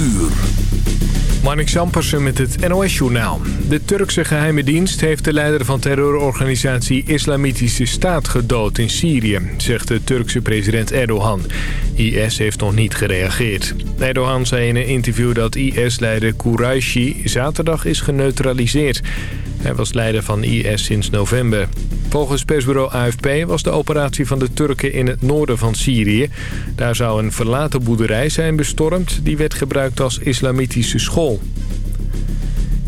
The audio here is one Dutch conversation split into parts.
uur. Marnik Sampersen met het NOS-journaal. De Turkse geheime dienst heeft de leider van terrororganisatie Islamitische Staat gedood in Syrië, zegt de Turkse president Erdogan. IS heeft nog niet gereageerd. Erdogan zei in een interview dat IS-leider Quraishi zaterdag is geneutraliseerd. Hij was leider van IS sinds november. Volgens persbureau AFP was de operatie van de Turken in het noorden van Syrië. Daar zou een verlaten boerderij zijn bestormd. Die werd gebruikt als islamitische school.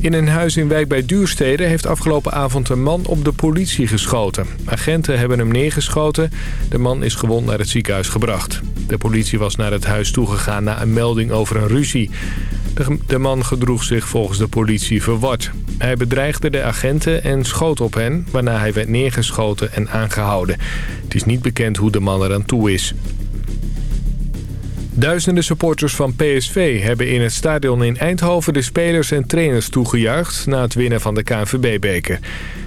In een huis in Wijk bij Duurstede heeft afgelopen avond een man op de politie geschoten. Agenten hebben hem neergeschoten. De man is gewond naar het ziekenhuis gebracht. De politie was naar het huis toegegaan na een melding over een ruzie. De man gedroeg zich volgens de politie verward. Hij bedreigde de agenten en schoot op hen, waarna hij werd neergeschoten en aangehouden. Het is niet bekend hoe de man eraan toe is. Duizenden supporters van PSV hebben in het stadion in Eindhoven de spelers en trainers toegejuicht na het winnen van de KNVB-beker.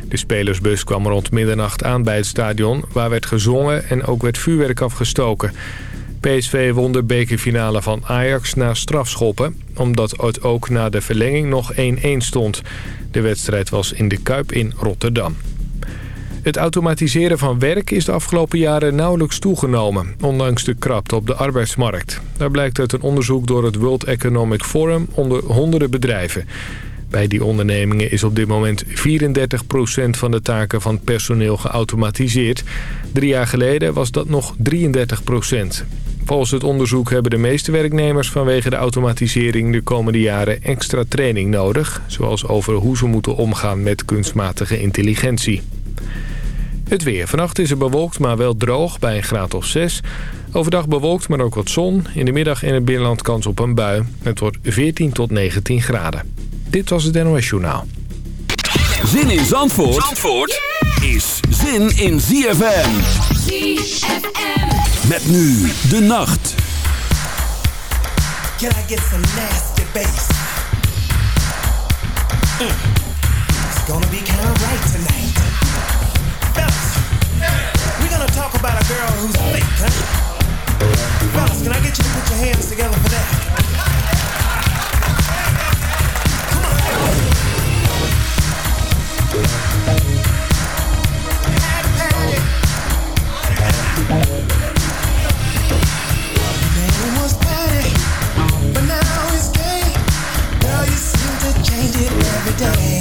De spelersbus kwam rond middernacht aan bij het stadion waar werd gezongen en ook werd vuurwerk afgestoken. PSV won de bekerfinale van Ajax na strafschoppen... omdat het ook na de verlenging nog 1-1 stond. De wedstrijd was in de Kuip in Rotterdam. Het automatiseren van werk is de afgelopen jaren nauwelijks toegenomen... ondanks de krapte op de arbeidsmarkt. Daar blijkt uit een onderzoek door het World Economic Forum onder honderden bedrijven. Bij die ondernemingen is op dit moment 34% van de taken van personeel geautomatiseerd. Drie jaar geleden was dat nog 33%. Volgens het onderzoek hebben de meeste werknemers vanwege de automatisering de komende jaren extra training nodig. Zoals over hoe ze moeten omgaan met kunstmatige intelligentie. Het weer. Vannacht is het bewolkt, maar wel droog bij een graad of 6. Overdag bewolkt, maar ook wat zon. In de middag in het binnenland kans op een bui. Het wordt 14 tot 19 graden. Dit was het NOS Journaal. Zin in Zandvoort, Zandvoort is zin in ZFM. ZFM. Met nu de nacht. Can I get some nasty bass? Mm. It's gonna be kind of right tonight. we're gonna talk about a girl who's fake, huh? Fellas, can I get you to put your hands together for that? Come on. Name was but now gay. Girl, you seem to change it every day.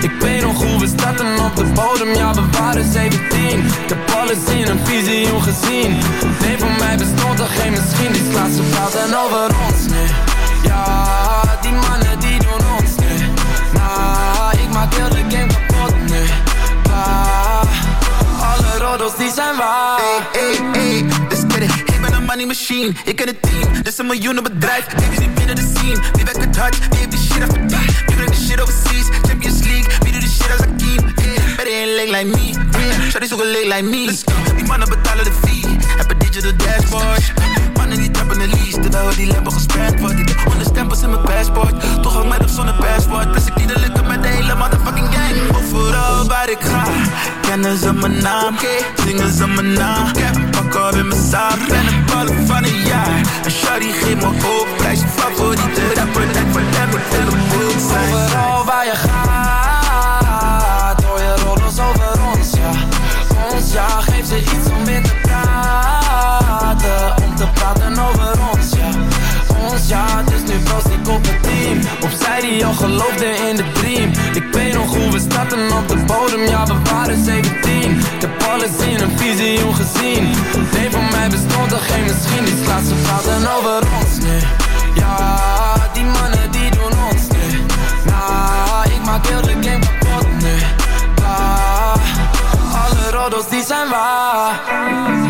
Ik weet nog hoe we starten op de bodem, ja we waren 17 Ik heb alles in een visie gezien. Nee, voor mij bestond er geen misschien. Die slaat ze praten over ons, nee. Ja, die mannen die doen ons, nee. Nah, ik maak heel de game kapot, nee. Bah, alle roddels die zijn waar money machine, ik ken het team is een miljoenen bedrijf, baby's niet binnen de scene. Wie werkt het hard, wie heeft die shit af Wie brengt de shit overseas, Champions League Wie doet de shit als Akeem, yeah. Better ain't leg like me, yeah. Shawty's ook een leg like me. Let's go, die mannen betalen de fee. Heb een digital dashboard Mannen die trappen de lease. Terwijl die lampen gesperrt wordt heb honderd stempels in mijn passport. Toch ook met of zonder passport. Plus ik niet de lukken met de hele motherfucking gang. Overal waar ik ga Kennen ze mijn naam. Zingen ze mijn naam. Ik heb een pak op in mijn zaak. Ben een ballen van een jaar. En Shawty geeft me hoop Prijs. Je favoriete rapper Lijkt voor hem moet helemaal zijn. Overal Geloofde in de dream. Ik weet nog hoe we starten op de bodem. Ja, we waren 17 Ik heb alles in een visie gezien. Nee, voor mij bestond er geen misschien Die slaat ze praten over ons, nee. Ja, die mannen die doen ons, nee. Nah, ik maak heel de game kapot, nee. Bah, alle roddels die zijn waar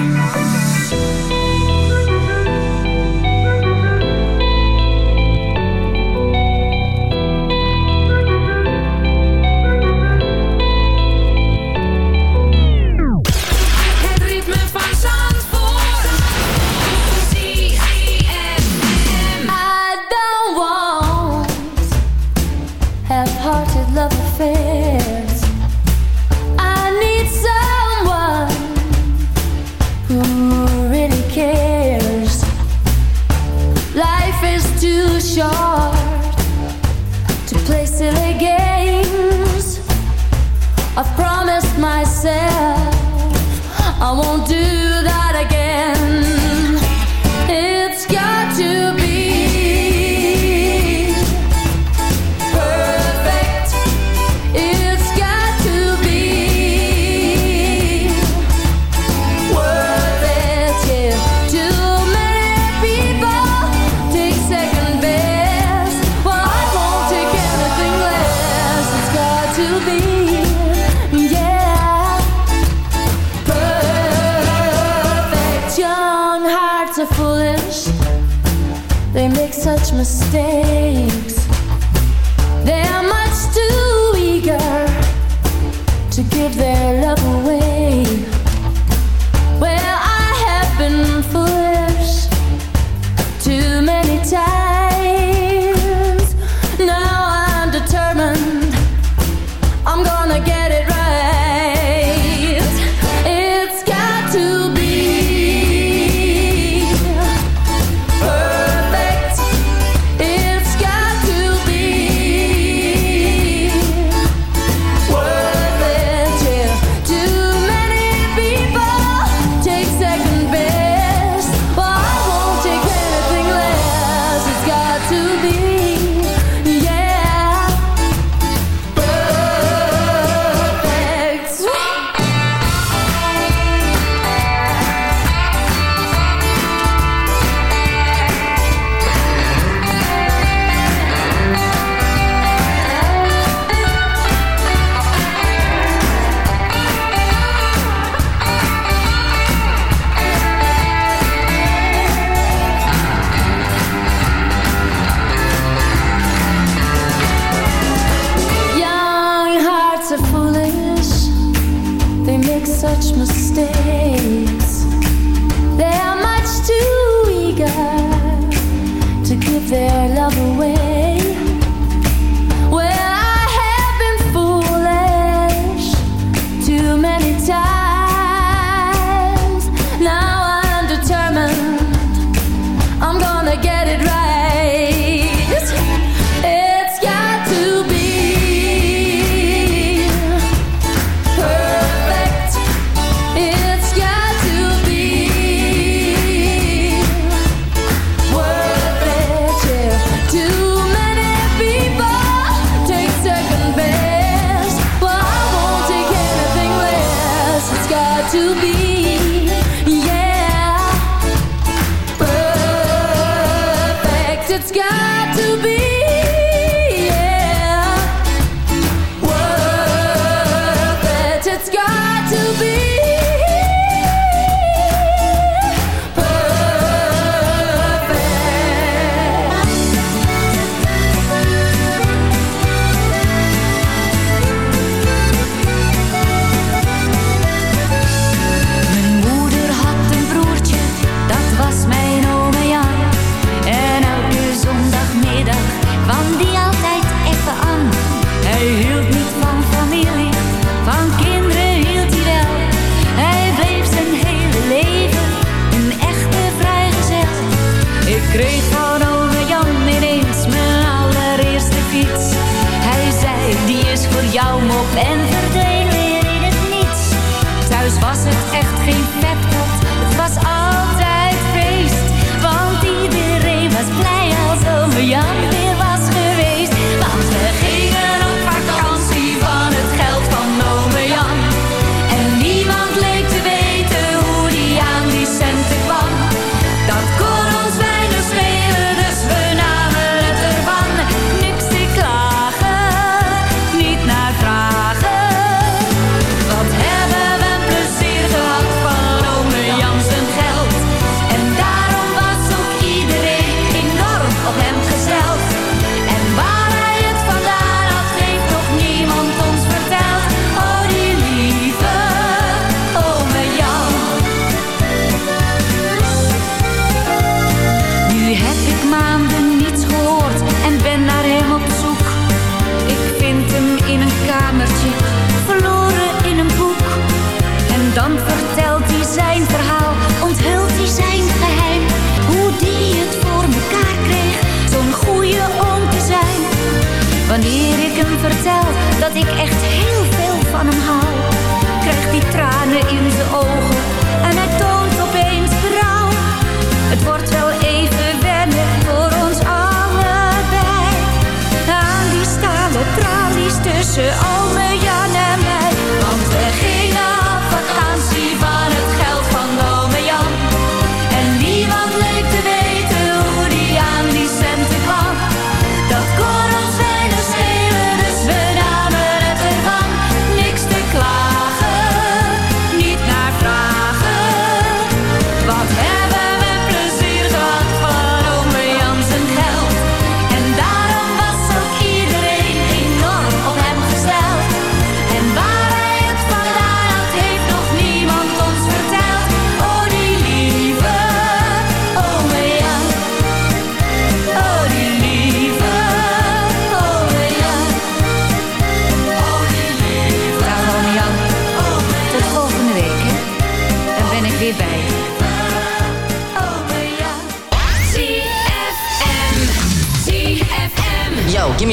to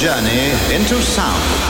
journey into sound.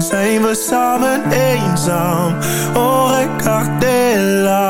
Zijn we samen eenzaam. Regardez-la, oh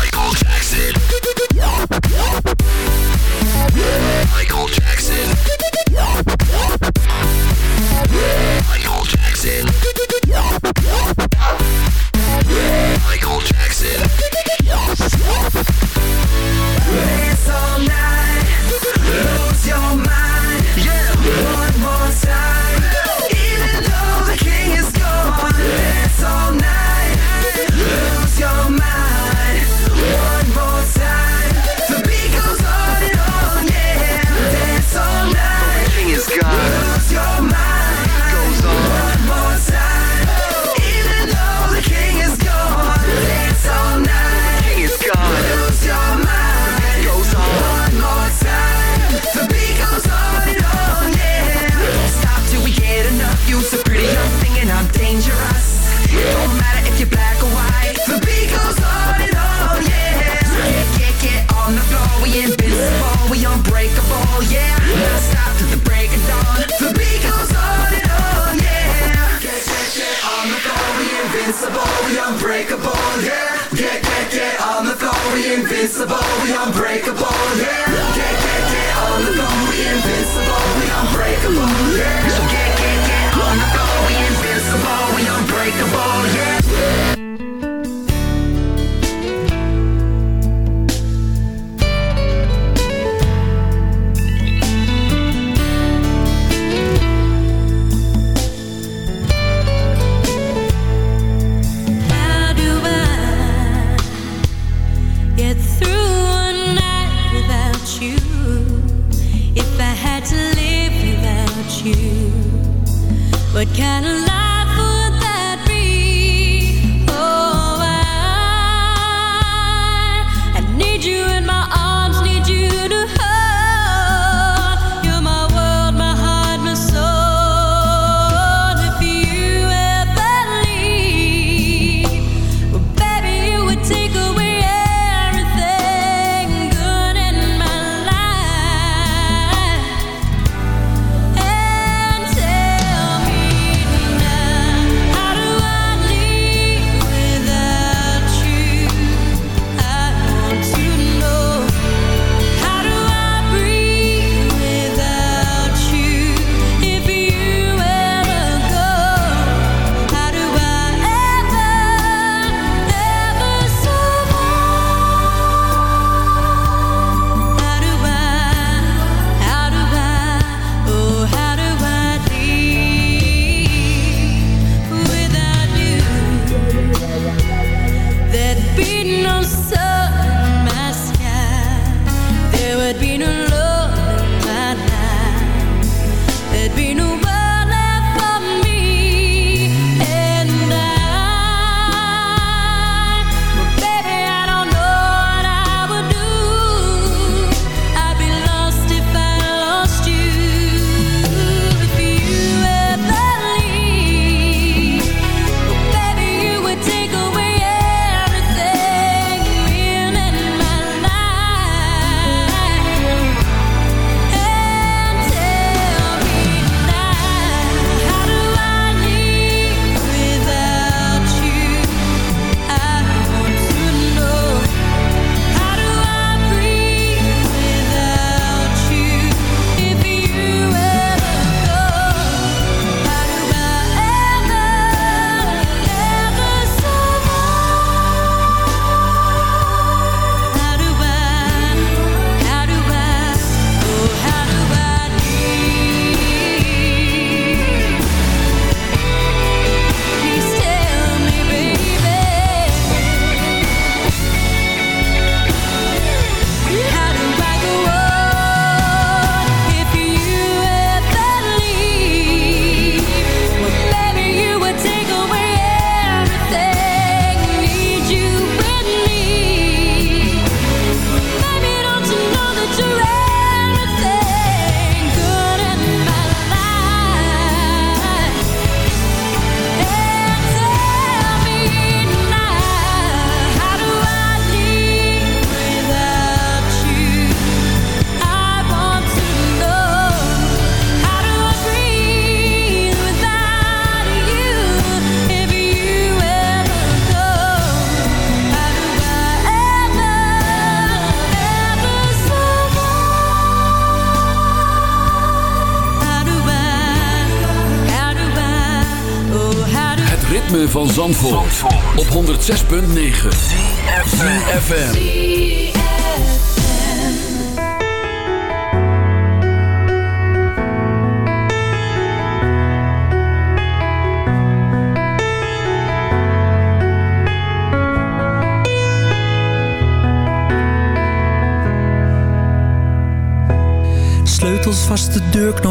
alive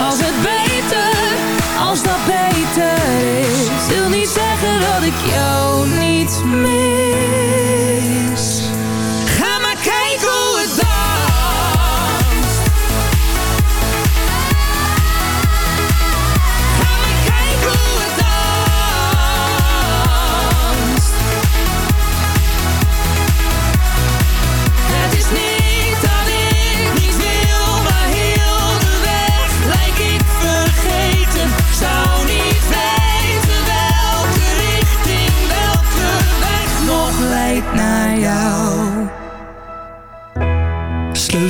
als het beter, als dat beter is. Wil niet zeggen dat ik jou niet meer.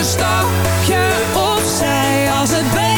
een stapje opzij als het bent.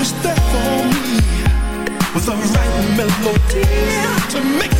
was there for me. With the right melody to make